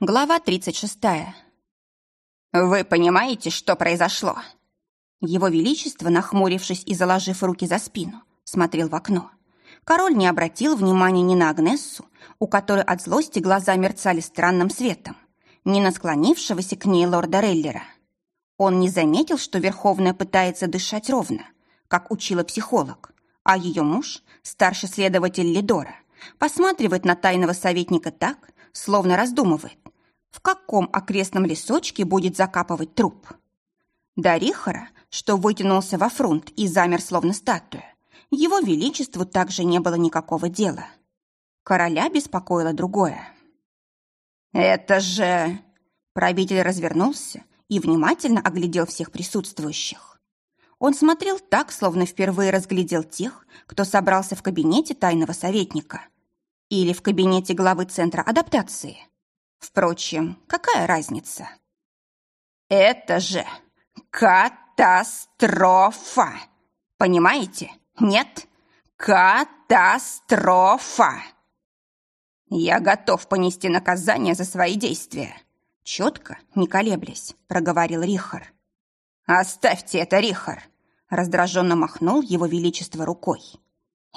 Глава 36. «Вы понимаете, что произошло?» Его Величество, нахмурившись и заложив руки за спину, смотрел в окно. Король не обратил внимания ни на Агнессу, у которой от злости глаза мерцали странным светом, ни на склонившегося к ней лорда Реллера. Он не заметил, что Верховная пытается дышать ровно, как учила психолог, а ее муж, старший следователь Лидора, посматривает на тайного советника так, словно раздумывает, в каком окрестном лесочке будет закапывать труп. До Рихара, что вытянулся во фронт и замер словно статуя, его величеству также не было никакого дела. Короля беспокоило другое. «Это же...» Правитель развернулся и внимательно оглядел всех присутствующих. Он смотрел так, словно впервые разглядел тех, кто собрался в кабинете тайного советника или в кабинете главы Центра адаптации. Впрочем, какая разница? Это же катастрофа! Понимаете? Нет? Катастрофа! Я готов понести наказание за свои действия. Четко, не колеблясь, проговорил Рихар. Оставьте это, Рихар! Раздраженно махнул его величество рукой.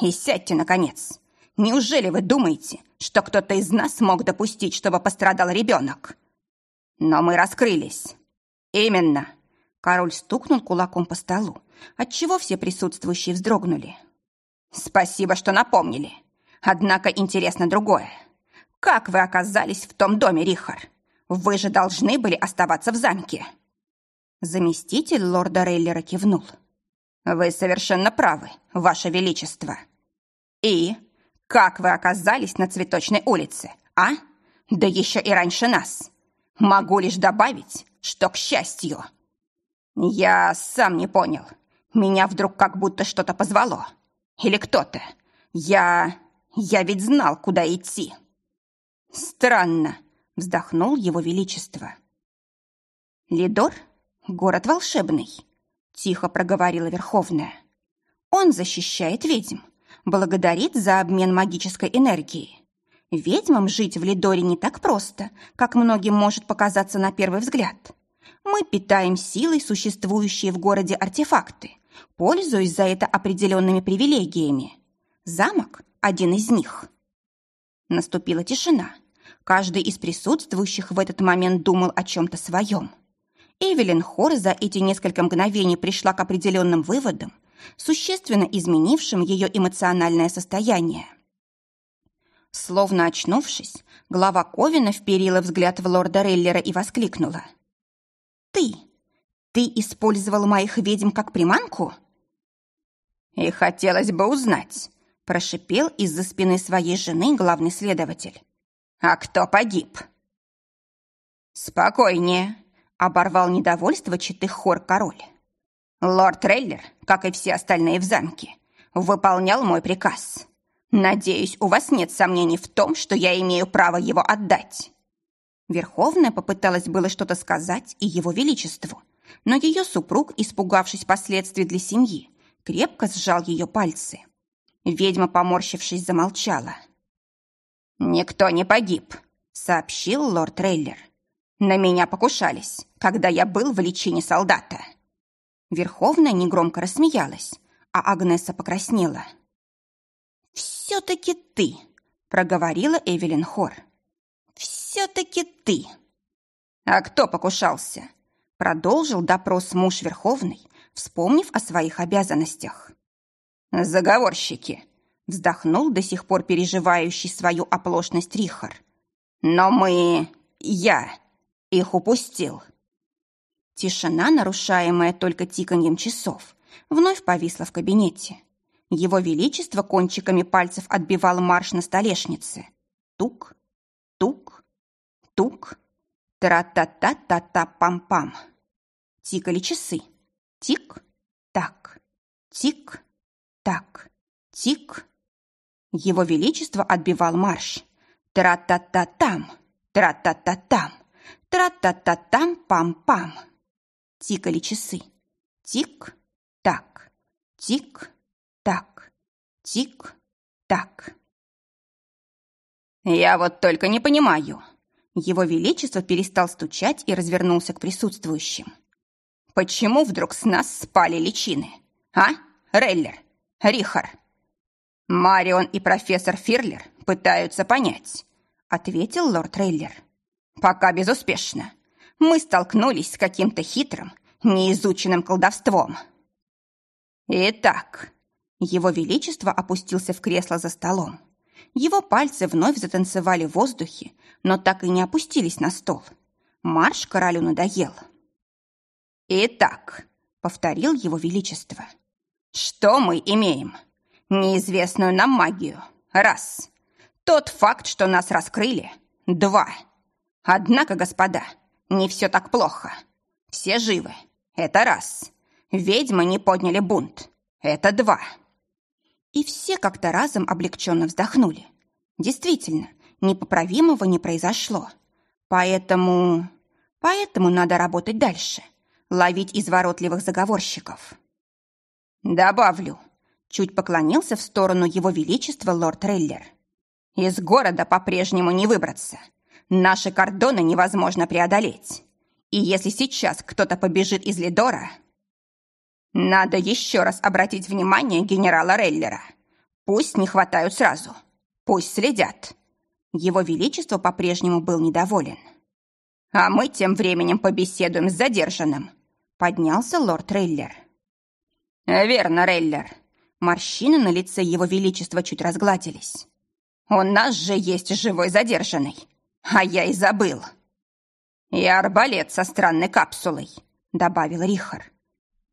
И сядьте, наконец. Неужели вы думаете, что кто-то из нас мог допустить, чтобы пострадал ребенок? Но мы раскрылись. Именно. Король стукнул кулаком по столу, отчего все присутствующие вздрогнули. Спасибо, что напомнили. Однако интересно другое. Как вы оказались в том доме, Рихар? Вы же должны были оставаться в замке. Заместитель лорда Рейлера кивнул. Вы совершенно правы, ваше величество. И как вы оказались на Цветочной улице, а? Да еще и раньше нас. Могу лишь добавить, что к счастью. Я сам не понял. Меня вдруг как будто что-то позвало. Или кто-то. Я... я ведь знал, куда идти. Странно, вздохнул его величество. Лидор — город волшебный, тихо проговорила Верховная. Он защищает ведьм, благодарит за обмен магической энергией. Ведьмам жить в Лидоре не так просто, как многим может показаться на первый взгляд. Мы питаем силой существующие в городе артефакты, пользуясь за это определенными привилегиями. Замок – один из них. Наступила тишина. Каждый из присутствующих в этот момент думал о чем-то своем. Эвелин Хор за эти несколько мгновений пришла к определенным выводам существенно изменившим ее эмоциональное состояние. Словно очнувшись, глава Ковина вперила взгляд в лорда Реллера и воскликнула. «Ты! Ты использовал моих ведьм как приманку?» «И хотелось бы узнать», – прошипел из-за спины своей жены главный следователь. «А кто погиб?» «Спокойнее», – оборвал недовольство читых хор король. Лорд Трейлер, как и все остальные в замке, выполнял мой приказ. Надеюсь, у вас нет сомнений в том, что я имею право его отдать. Верховная попыталась было что-то сказать и его величеству, но ее супруг, испугавшись последствий для семьи, крепко сжал ее пальцы. Ведьма, поморщившись, замолчала. «Никто не погиб», — сообщил лорд Трейлер. «На меня покушались, когда я был в личине солдата». Верховная негромко рассмеялась, а Агнеса покраснела. «Все-таки ты!» — проговорила Эвелин Хор. «Все-таки ты!» «А кто покушался?» — продолжил допрос муж Верховный, вспомнив о своих обязанностях. «Заговорщики!» — вздохнул до сих пор переживающий свою оплошность Рихар. «Но мы... я... их упустил!» Тишина, нарушаемая только тиканьем часов, вновь повисла в кабинете. Его Величество кончиками пальцев отбивал марш на столешнице. Тук, тук, тук, тра-та-та-та-та-пам-пам. Тикали часы. Тик-так, тик-так, тик. Его Величество отбивал марш. Тра-та-та-там, тра-та-та-там, тра-та-та-там-пам-пам. Тикали часы. Тик-так, тик-так, тик-так. «Я вот только не понимаю, Его Величество перестал стучать и развернулся к присутствующим. «Почему вдруг с нас спали личины? А, Рейлер? Рихар?» «Марион и профессор Фирлер пытаются понять», — ответил лорд Рейлер. «Пока безуспешно. Мы столкнулись с каким-то хитрым, неизученным колдовством». «Итак...» Его Величество опустился в кресло за столом. Его пальцы вновь затанцевали в воздухе, но так и не опустились на стол. Марш королю надоел. «Итак», — повторил его величество, — «что мы имеем? Неизвестную нам магию. Раз. Тот факт, что нас раскрыли. Два. Однако, господа, не все так плохо. Все живы. Это раз. Ведьмы не подняли бунт. Это два». И все как-то разом облегченно вздохнули. Действительно, непоправимого не произошло. Поэтому... Поэтому надо работать дальше. Ловить изворотливых заговорщиков. Добавлю. Чуть поклонился в сторону его величества лорд Рейлер. Из города по-прежнему не выбраться. Наши кордоны невозможно преодолеть. И если сейчас кто-то побежит из Лидора, надо еще раз обратить внимание генерала Рейлера. Пусть не хватают сразу. Пусть следят. Его Величество по-прежнему был недоволен. А мы тем временем побеседуем с задержанным. Поднялся лорд Рейлер. Верно, Рейлер. Морщины на лице Его Величества чуть разгладились. У нас же есть живой задержанный. А я и забыл. И арбалет со странной капсулой, добавил Рихар.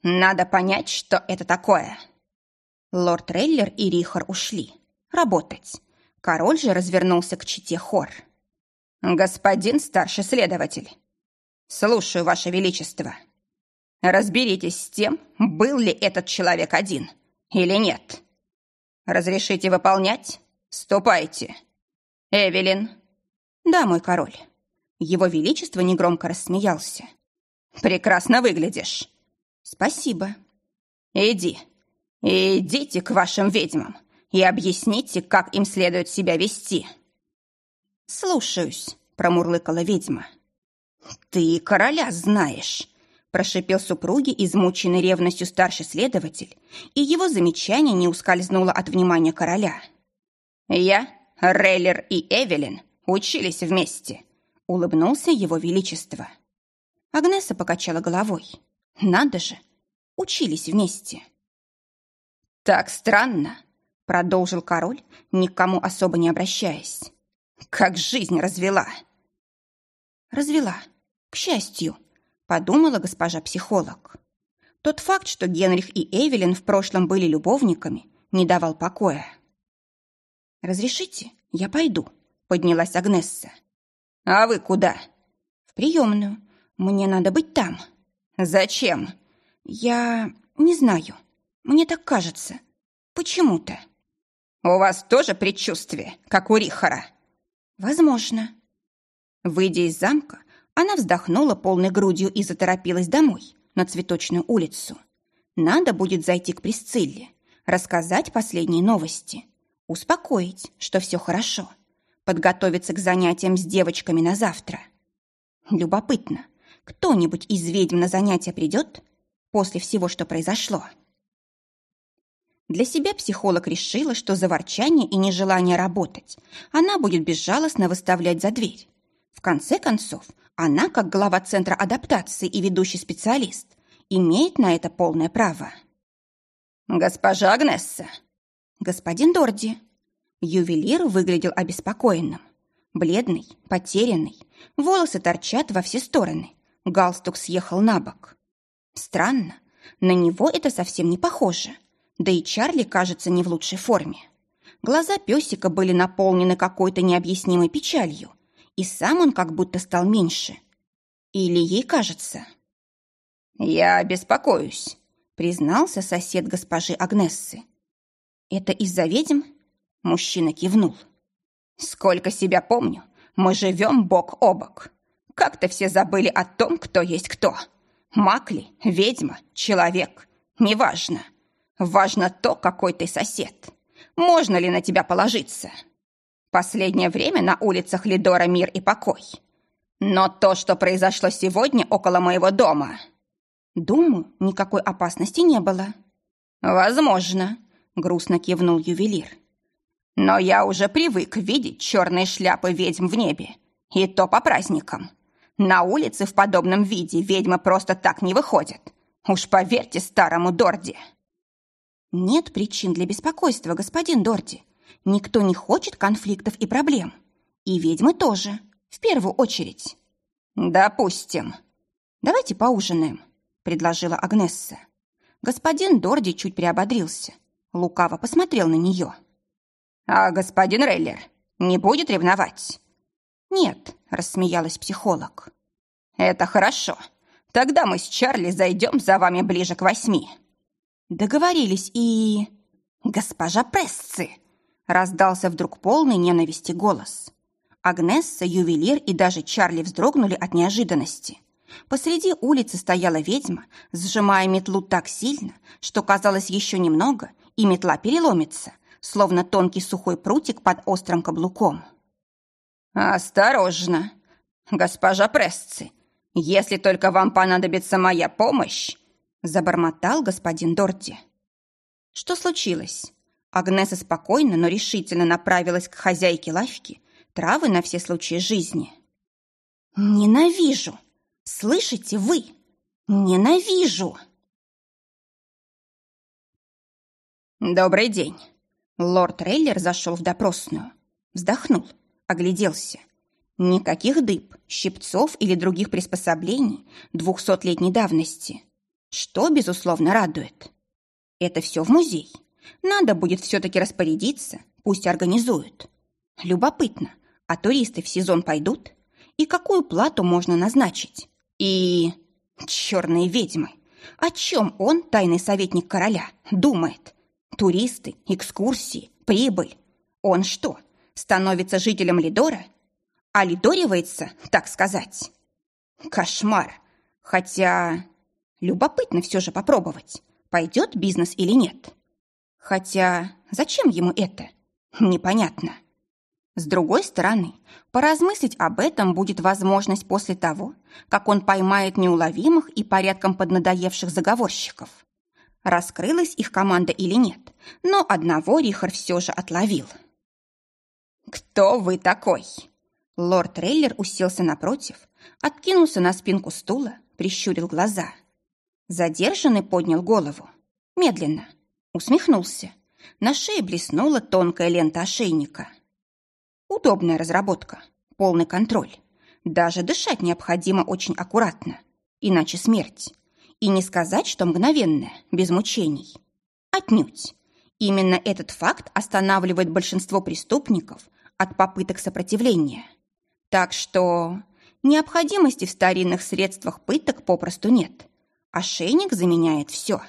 Надо понять, что это такое. Лорд Рейлер и Рихар ушли. Работать. Король же развернулся к чите хор. «Господин старший следователь, слушаю, Ваше Величество. Разберитесь с тем, был ли этот человек один или нет. Разрешите выполнять? Ступайте. Эвелин». «Да, мой король». Его Величество негромко рассмеялся. «Прекрасно выглядишь. «Спасибо». «Иди. Идите к вашим ведьмам и объясните, как им следует себя вести». «Слушаюсь», — промурлыкала ведьма. «Ты короля знаешь», — прошипел супруги, измученный ревностью старший следователь, и его замечание не ускользнуло от внимания короля. «Я, Рейлер и Эвелин учились вместе», — улыбнулся его величество. Агнеса покачала головой. Надо же, учились вместе. «Так странно», — продолжил король, никому особо не обращаясь. «Как жизнь развела!» «Развела, к счастью», — подумала госпожа психолог. Тот факт, что Генрих и Эвелин в прошлом были любовниками, не давал покоя. «Разрешите, я пойду», — поднялась Агнесса. «А вы куда?» «В приемную. Мне надо быть там». «Зачем?» «Я не знаю. Мне так кажется. Почему-то». «У вас тоже предчувствие, как у Рихара?» «Возможно». Выйдя из замка, она вздохнула полной грудью и заторопилась домой, на Цветочную улицу. Надо будет зайти к Присцилле, рассказать последние новости, успокоить, что все хорошо, подготовиться к занятиям с девочками на завтра. Любопытно, кто-нибудь из ведьм на занятия придет после всего, что произошло? Для себя психолог решила, что за ворчание и нежелание работать она будет безжалостно выставлять за дверь. В конце концов, она, как глава Центра адаптации и ведущий специалист, имеет на это полное право. «Госпожа Агнесса!» «Господин Дорди!» Ювелир выглядел обеспокоенным. Бледный, потерянный, волосы торчат во все стороны, Галстук съехал на бок. Странно, на него это совсем не похоже. Да и Чарли, кажется, не в лучшей форме. Глаза песика были наполнены какой-то необъяснимой печалью, и сам он как будто стал меньше. Или ей кажется. «Я беспокоюсь», — признался сосед госпожи Агнессы. «Это из-за ведьм?» Мужчина кивнул. «Сколько себя помню, мы живем бок о бок. Как-то все забыли о том, кто есть кто. Маг ли, ведьма, человек. Неважно. Важно то, какой ты сосед. Можно ли на тебя положиться? Последнее время на улицах Лидора мир и покой. Но то, что произошло сегодня около моего дома... Думаю, никакой опасности не было. Возможно, грустно кивнул ювелир. Но я уже привык видеть черные шляпы ведьм в небе. И то по праздникам. На улице в подобном виде ведьмы просто так не выходят. Уж поверьте старому Дорди. Нет причин для беспокойства, господин Дорди. Никто не хочет конфликтов и проблем. И ведьмы тоже, в первую очередь. Допустим. Давайте поужинаем, предложила Агнесса. Господин Дорди чуть приободрился. Лукаво посмотрел на нее. «А господин Рейлер не будет ревновать?» «Нет», — рассмеялась психолог. «Это хорошо. Тогда мы с Чарли зайдем за вами ближе к восьми». Договорились и... «Госпожа Прессы!» Раздался вдруг полный ненависти голос. Агнесса, ювелир и даже Чарли вздрогнули от неожиданности. Посреди улицы стояла ведьма, сжимая метлу так сильно, что казалось еще немного, и метла переломится, словно тонкий сухой прутик под острым каблуком. «Осторожно, госпожа Прессы, если только вам понадобится моя помощь!» забормотал господин Дорти. Что случилось? Агнеса спокойно, но решительно направилась к хозяйке лавки травы на все случаи жизни. «Ненавижу! Слышите вы? Ненавижу!» «Добрый день!» Лорд Рейлер зашел в допросную. Вздохнул, огляделся. Никаких дыб, щипцов или других приспособлений двухсотлетней давности. Что, безусловно, радует. Это все в музей. Надо будет все-таки распорядиться, пусть организуют. Любопытно, а туристы в сезон пойдут? И какую плату можно назначить? И... Черные ведьмы! О чем он, тайный советник короля, думает? Туристы, экскурсии, прибыль. Он что, становится жителем Лидора? А лидоривается, так сказать? Кошмар. Хотя... Любопытно все же попробовать, пойдет бизнес или нет. Хотя зачем ему это? Непонятно. С другой стороны, поразмыслить об этом будет возможность после того, как он поймает неуловимых и порядком поднадоевших заговорщиков. Раскрылась их команда или нет, но одного Рихар все же отловил. «Кто вы такой?» Лорд Трейлер уселся напротив, откинулся на спинку стула, прищурил глаза. Задержанный поднял голову. Медленно. Усмехнулся. На шее блеснула тонкая лента ошейника. Удобная разработка. Полный контроль. Даже дышать необходимо очень аккуратно. Иначе смерть. И не сказать, что мгновенное, без мучений. Отнюдь. Именно этот факт останавливает большинство преступников от попыток сопротивления. Так что необходимости в старинных средствах пыток попросту нет. Ошейник заменяет все.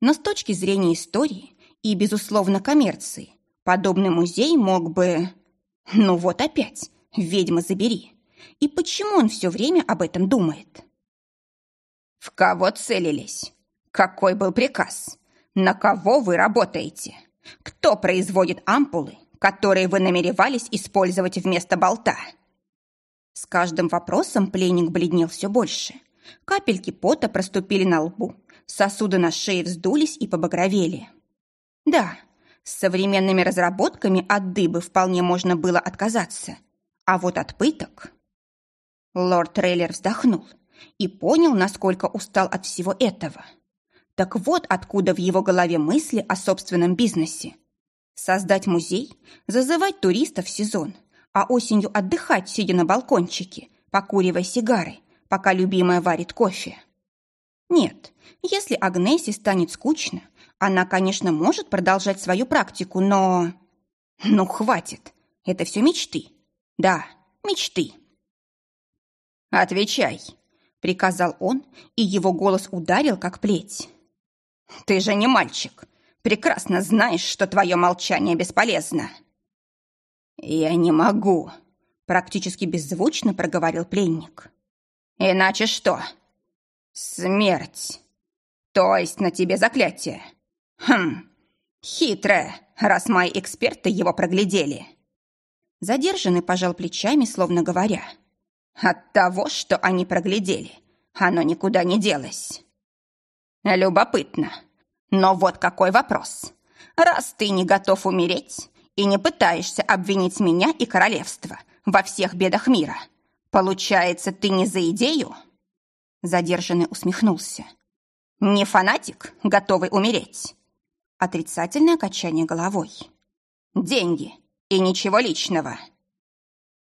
Но с точки зрения истории и, безусловно, коммерции, подобный музей мог бы... Ну вот опять, ведьма забери. И почему он все время об этом думает? В кого целились? Какой был приказ? На кого вы работаете? Кто производит ампулы, которые вы намеревались использовать вместо болта? С каждым вопросом пленник бледнел все больше. Капельки пота проступили на лбу, сосуды на шее вздулись и побагровели. Да, с современными разработками от дыбы вполне можно было отказаться. А вот от пыток... Лорд Трейлер вздохнул и понял, насколько устал от всего этого. Так вот откуда в его голове мысли о собственном бизнесе. Создать музей, зазывать туристов в сезон, а осенью отдыхать, сидя на балкончике, покуривая сигары, пока любимая варит кофе. Нет, если Агнессе станет скучно, она, конечно, может продолжать свою практику, но... Ну, хватит. Это все мечты. Да, мечты. «Отвечай», — приказал он, и его голос ударил, как плеть. «Ты же не мальчик. Прекрасно знаешь, что твое молчание бесполезно». «Я не могу», — практически беззвучно проговорил пленник. «Иначе что?» «Смерть. То есть на тебе заклятие. Хм, хитрое, раз мои эксперты его проглядели». Задержанный пожал плечами, словно говоря. От того, что они проглядели, оно никуда не делось. Любопытно. Но вот какой вопрос. Раз ты не готов умереть и не пытаешься обвинить меня и королевство во всех бедах мира, получается, ты не за идею? Задержанный усмехнулся. Не фанатик, готовый умереть? Отрицательное качание головой. Деньги и ничего личного.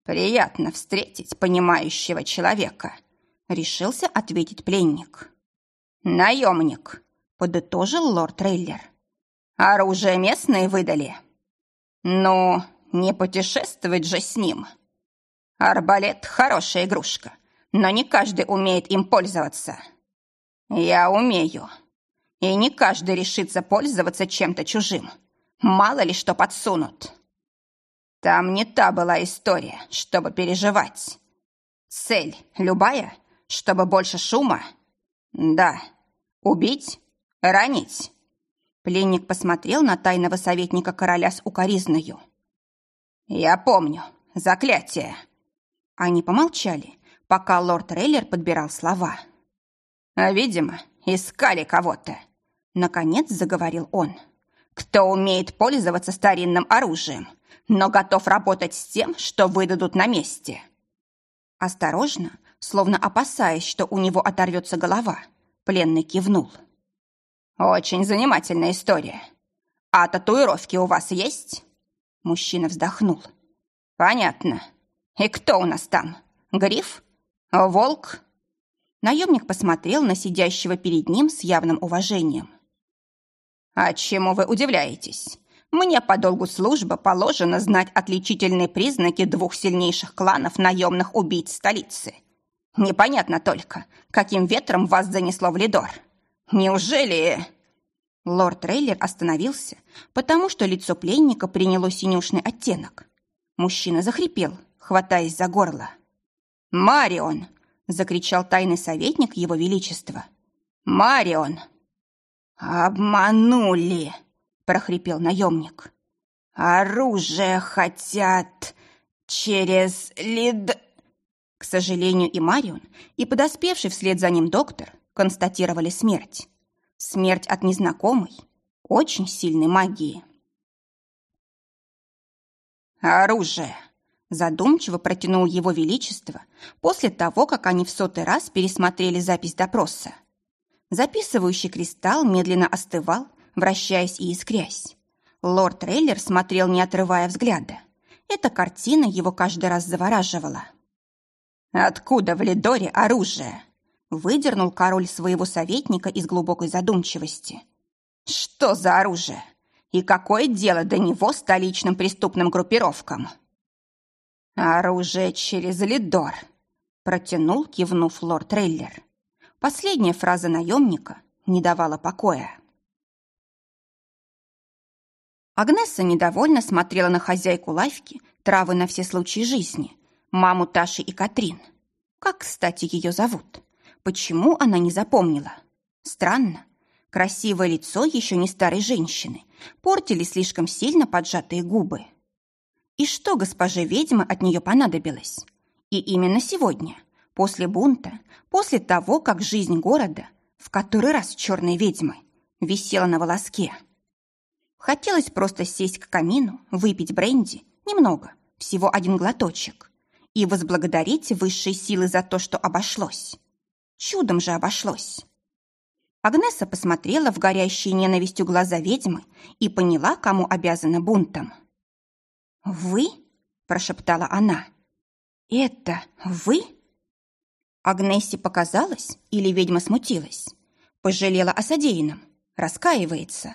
Приятно встретить понимающего человека, решился ответить пленник. Наемник, подытожил лорд Трейлер. Оружие местные выдали. Ну, не путешествовать же с ним. Арбалет — хорошая игрушка, но не каждый умеет им пользоваться. Я умею. И не каждый решится пользоваться чем-то чужим. Мало ли что подсунут. Там не та была история, чтобы переживать. Цель любая, чтобы больше шума? Да. Убить? Ранить? Пленник посмотрел на тайного советника короля с укоризною. «Я помню. Заклятие». Они помолчали, пока лорд Рейлер подбирал слова. «А, видимо, искали кого-то. Наконец заговорил он. «Кто умеет пользоваться старинным оружием, но готов работать с тем, что выдадут на месте?» Осторожно, словно опасаясь, что у него оторвется голова, пленный кивнул. «Очень занимательная история. А татуировки у вас есть?» Мужчина вздохнул. «Понятно. И кто у нас там? Гриф? Волк?» Наемник посмотрел на сидящего перед ним с явным уважением. «А чему вы удивляетесь? Мне по долгу службы положено знать отличительные признаки двух сильнейших кланов наемных убийц столицы. Непонятно только, каким ветром вас занесло в Лидор. Неужели...» Лорд Рейлер остановился, потому что лицо пленника приняло синюшный оттенок. Мужчина захрипел, хватаясь за горло. «Марион!» — закричал тайный советник его величества. «Марион!» «Обманули!» — прохрипел наемник. «Оружие хотят через лид...» К сожалению, и Марион, и подоспевший вслед за ним доктор констатировали смерть. Смерть от незнакомой, очень сильной магии. «Оружие!» Задумчиво протянул его величество после того, как они в сотый раз пересмотрели запись допроса. Записывающий кристалл медленно остывал, вращаясь и искрясь. Лорд Трейлер смотрел, не отрывая взгляда. Эта картина его каждый раз завораживала. «Откуда в Лидоре оружие?» Выдернул король своего советника из глубокой задумчивости. «Что за оружие? И какое дело до него столичным преступным группировкам?» «Оружие через Лидор», — протянул, кивнув лорд Трейлер. Последняя фраза наемника не давала покоя. Агнесса недовольно смотрела на хозяйку лавки травы на все случаи жизни, маму Таши и Катрин. Как, кстати, ее зовут? Почему она не запомнила? Странно. Красивое лицо еще не старой женщины портили слишком сильно поджатые губы. И что госпоже ведьмы от нее понадобилось? И именно сегодня – После бунта, после того, как жизнь города, в который раз черной ведьмы, висела на волоске. Хотелось просто сесть к камину, выпить бренди, немного, всего один глоточек, и возблагодарить высшие силы за то, что обошлось. Чудом же обошлось. Агнеса посмотрела в горящие ненавистью глаза ведьмы и поняла, кому обязана бунтом. «Вы?» – прошептала она. «Это вы?» Агнессе показалось, или ведьма смутилась? Пожалела о содеянном? Раскаивается?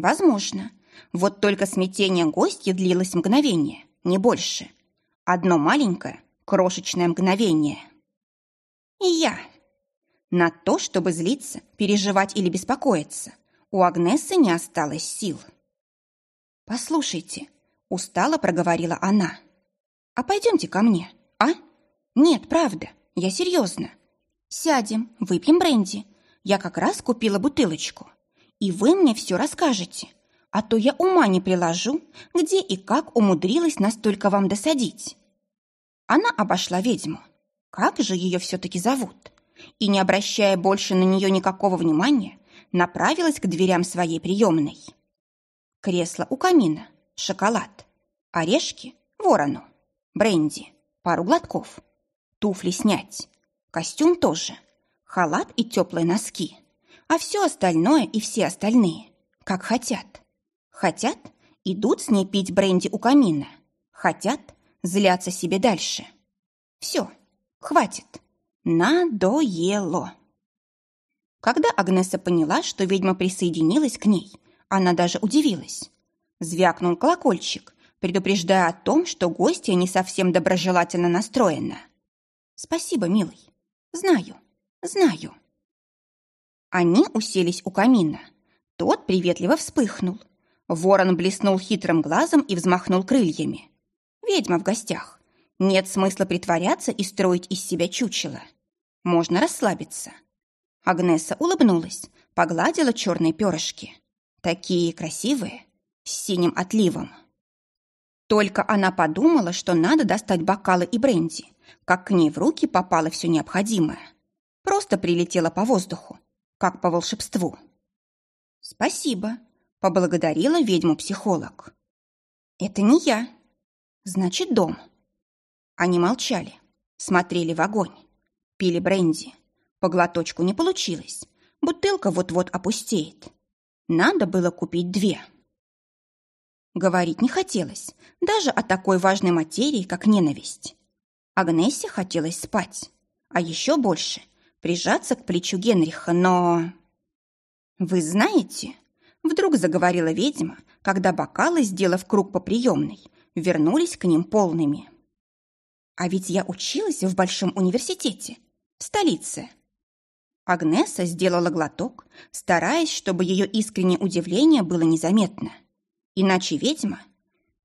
Возможно. Вот только смятение гостя длилось мгновение, не больше. Одно маленькое, крошечное мгновение. И я. На то, чтобы злиться, переживать или беспокоиться, у Агнессы не осталось сил. «Послушайте», — устало проговорила она. «А пойдемте ко мне, а? Нет, правда, я серьезно. Сядем, выпьем бренди. Я как раз купила бутылочку. И вы мне все расскажете. А то я ума не приложу, где и как умудрилась настолько вам досадить. Она обошла ведьму. Как же ее все-таки зовут? И, не обращая больше на нее никакого внимания, направилась к дверям своей приемной. Кресло у камина, шоколад, орешки – ворону, бренди, пару глотков, туфли снять, костюм тоже, халат и теплые носки, а все остальное и все остальные, как хотят. Хотят – идут с ней пить бренди у камина, хотят – злятся себе дальше. Все, хватит, надоело. Когда Агнеса поняла, что ведьма присоединилась к ней, она даже удивилась. Звякнул колокольчик, предупреждая о том, что гостья не совсем доброжелательно настроена. «Спасибо, милый. Знаю, знаю». Они уселись у камина. Тот приветливо вспыхнул. Ворон блеснул хитрым глазом и взмахнул крыльями. «Ведьма в гостях. Нет смысла притворяться и строить из себя чучело. Можно расслабиться». Агнеса улыбнулась, погладила черные перышки. Такие красивые, с синим отливом. Только она подумала, что надо достать бокалы и бренди, как к ней в руки попало все необходимое. Просто прилетело по воздуху, как по волшебству. «Спасибо», — поблагодарила ведьму-психолог. «Это не я. Значит, дом». Они молчали, смотрели в огонь, пили бренди. По глоточку не получилось. Бутылка вот-вот опустеет. Надо было купить две. Говорить не хотелось, даже о такой важной материи, как ненависть. Агнессе хотелось спать, а еще больше прижаться к плечу Генриха, но... «Вы знаете...» — вдруг заговорила ведьма, когда бокалы, сделав круг по приемной, вернулись к ним полными. «А ведь я училась в большом университете, в столице». Агнеса сделала глоток, стараясь, чтобы ее искреннее удивление было незаметно. Иначе ведьма...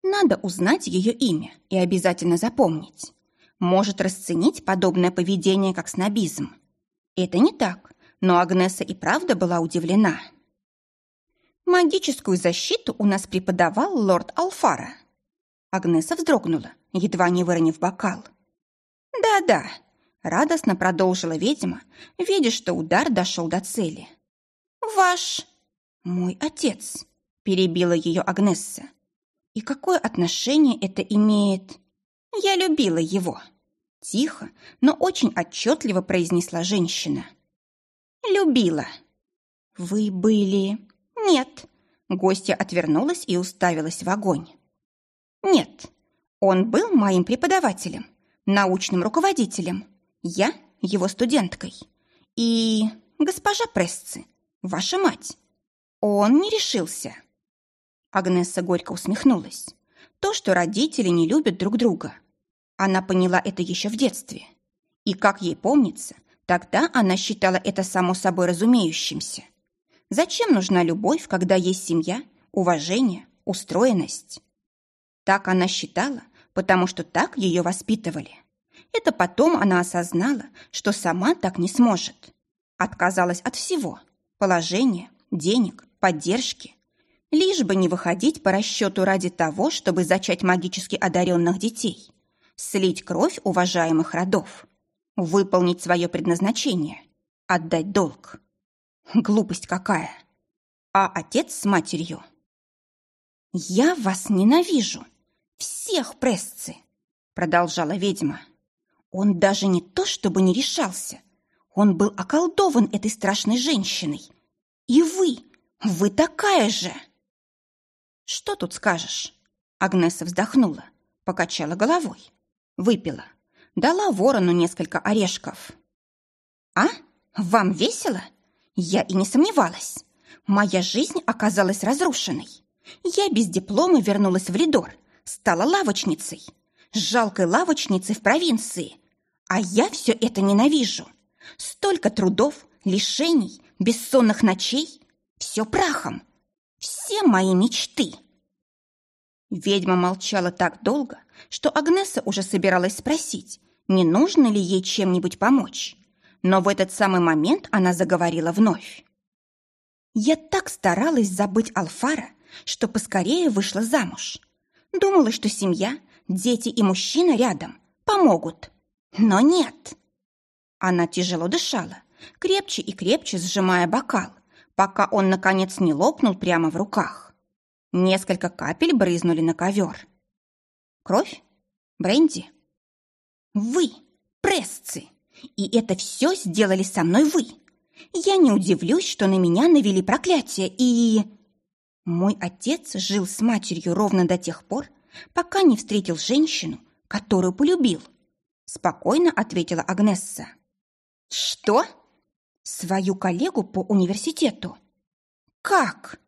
Надо узнать ее имя и обязательно запомнить. Может расценить подобное поведение как снобизм. Это не так, но Агнеса и правда была удивлена. Магическую защиту у нас преподавал лорд Алфара. Агнеса вздрогнула, едва не выронив бокал. «Да-да», — радостно продолжила ведьма, видя, что удар дошел до цели. «Ваш... мой отец», перебила ее Агнесса. И какое отношение это имеет? Я любила его. Тихо, но очень отчетливо произнесла женщина. Любила. Вы были... Нет. Гостья отвернулась и уставилась в огонь. Нет, он был моим преподавателем, научным руководителем. Я его студенткой. И госпожа Прессы, ваша мать. Он не решился. Агнесса горько усмехнулась. То, что родители не любят друг друга. Она поняла это еще в детстве. И, как ей помнится, тогда она считала это само собой разумеющимся. Зачем нужна любовь, когда есть семья, уважение, устроенность? Так она считала, потому что так ее воспитывали. Это потом она осознала, что сама так не сможет. Отказалась от всего – положения, денег, поддержки, Лишь бы не выходить по расчету ради того, чтобы зачать магически одаренных детей, слить кровь уважаемых родов, выполнить свое предназначение, отдать долг. Глупость какая! А отец с матерью? «Я вас ненавижу! Всех прессы!» продолжала ведьма. Он даже не то чтобы не решался. Он был околдован этой страшной женщиной. И вы, вы такая же!» «Что тут скажешь?» Агнеса вздохнула, покачала головой, выпила, дала ворону несколько орешков. «А? Вам весело? Я и не сомневалась. Моя жизнь оказалась разрушенной. Я без диплома вернулась в Ридор, стала лавочницей, жалкой лавочницей в провинции. А я все это ненавижу. Столько трудов, лишений, бессонных ночей. Все прахом все мои мечты!» Ведьма молчала так долго, что Агнеса уже собиралась спросить, не нужно ли ей чем-нибудь помочь. Но в этот самый момент она заговорила вновь. «Я так старалась забыть Алфара, что поскорее вышла замуж. Думала, что семья, дети и мужчина рядом помогут. Но нет. Она тяжело дышала, крепче и крепче сжимая бокал, пока он, наконец, не лопнул прямо в руках. Несколько капель брызнули на ковер. Кровь? Бренди? Вы, прессы! И это все сделали со мной вы! Я не удивлюсь, что на меня навели проклятие и... Мой отец жил с матерью ровно до тех пор, пока не встретил женщину, которую полюбил. Спокойно ответила Агнесса. Что? Свою коллегу по университету. Как?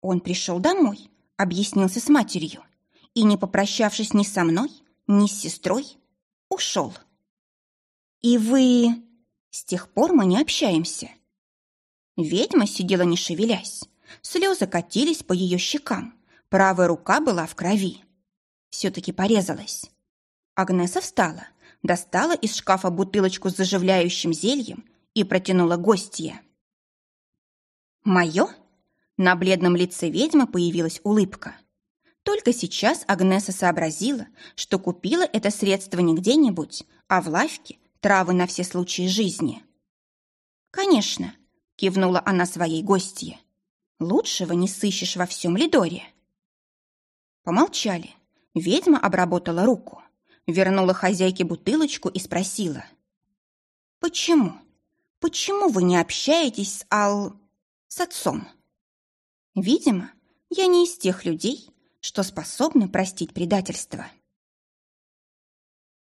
Он пришел домой, объяснился с матерью и, не попрощавшись ни со мной, ни с сестрой, ушел. И вы... С тех пор мы не общаемся. Ведьма сидела не шевелясь. Слезы катились по ее щекам. Правая рука была в крови. Все-таки порезалась. Агнеса встала, достала из шкафа бутылочку с заживляющим зельем и протянула гостье. «Мое?» На бледном лице ведьмы появилась улыбка. Только сейчас Агнеса сообразила, что купила это средство не где-нибудь, а в лавке травы на все случаи жизни. «Конечно», — кивнула она своей гостье. «Лучшего не сыщешь во всем Лидоре». Помолчали. Ведьма обработала руку, вернула хозяйке бутылочку и спросила. «Почему? Почему вы не общаетесь с Ал... с отцом?» Видимо, я не из тех людей, что способны простить предательство.